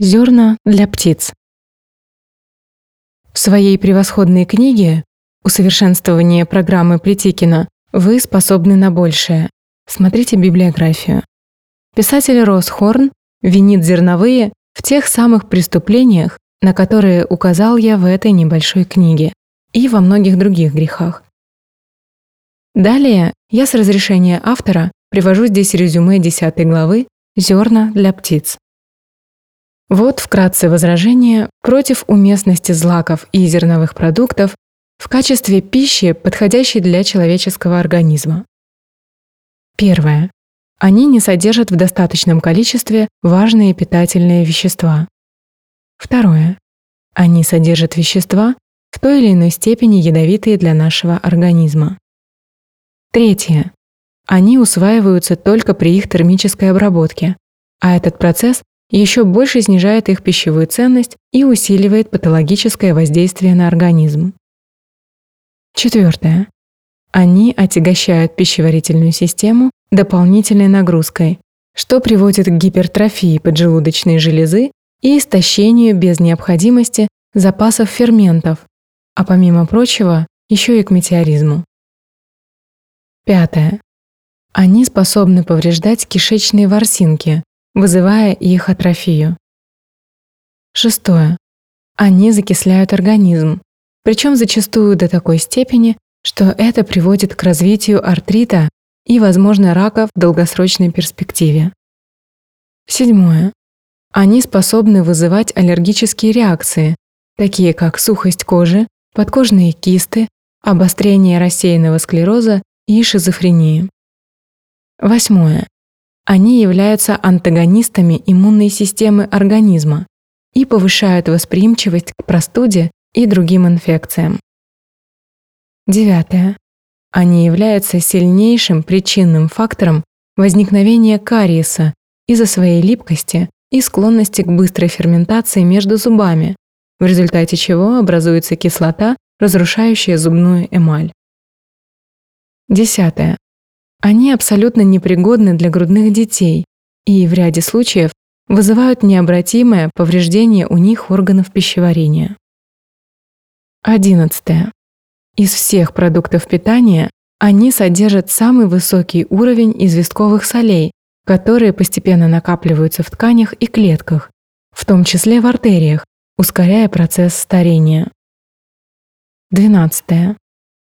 Зерна для птиц. В своей превосходной книге «Усовершенствование программы Плетикина» вы способны на большее. Смотрите библиографию. Писатель Рос Хорн винит зерновые в тех самых преступлениях, на которые указал я в этой небольшой книге, и во многих других грехах. Далее я с разрешения автора привожу здесь резюме 10 главы «Зерна для птиц». Вот вкратце возражение против уместности злаков и зерновых продуктов в качестве пищи, подходящей для человеческого организма. Первое. Они не содержат в достаточном количестве важные питательные вещества. Второе. Они содержат вещества, в той или иной степени ядовитые для нашего организма. Третье. Они усваиваются только при их термической обработке, а этот процесс еще больше снижает их пищевую ценность и усиливает патологическое воздействие на организм. Четвертое. Они отягощают пищеварительную систему дополнительной нагрузкой, что приводит к гипертрофии поджелудочной железы и истощению без необходимости запасов ферментов, а помимо прочего, еще и к метеоризму. Пятое. Они способны повреждать кишечные ворсинки, вызывая их атрофию. Шестое. Они закисляют организм, причем зачастую до такой степени, что это приводит к развитию артрита и, возможно, рака в долгосрочной перспективе. Седьмое. Они способны вызывать аллергические реакции, такие как сухость кожи, подкожные кисты, обострение рассеянного склероза и шизофрении. Восьмое. Они являются антагонистами иммунной системы организма и повышают восприимчивость к простуде и другим инфекциям. Девятое. Они являются сильнейшим причинным фактором возникновения кариеса из-за своей липкости и склонности к быстрой ферментации между зубами, в результате чего образуется кислота, разрушающая зубную эмаль. Десятое. Они абсолютно непригодны для грудных детей и в ряде случаев вызывают необратимое повреждение у них органов пищеварения. 11. Из всех продуктов питания они содержат самый высокий уровень известковых солей, которые постепенно накапливаются в тканях и клетках, в том числе в артериях, ускоряя процесс старения. 12.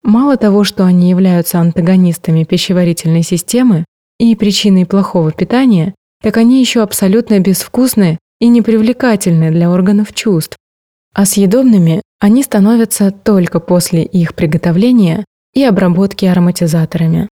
Мало того, что они являются антагонистами пищеварительной системы и причиной плохого питания, так они еще абсолютно безвкусны и непривлекательны для органов чувств. А съедобными они становятся только после их приготовления и обработки ароматизаторами.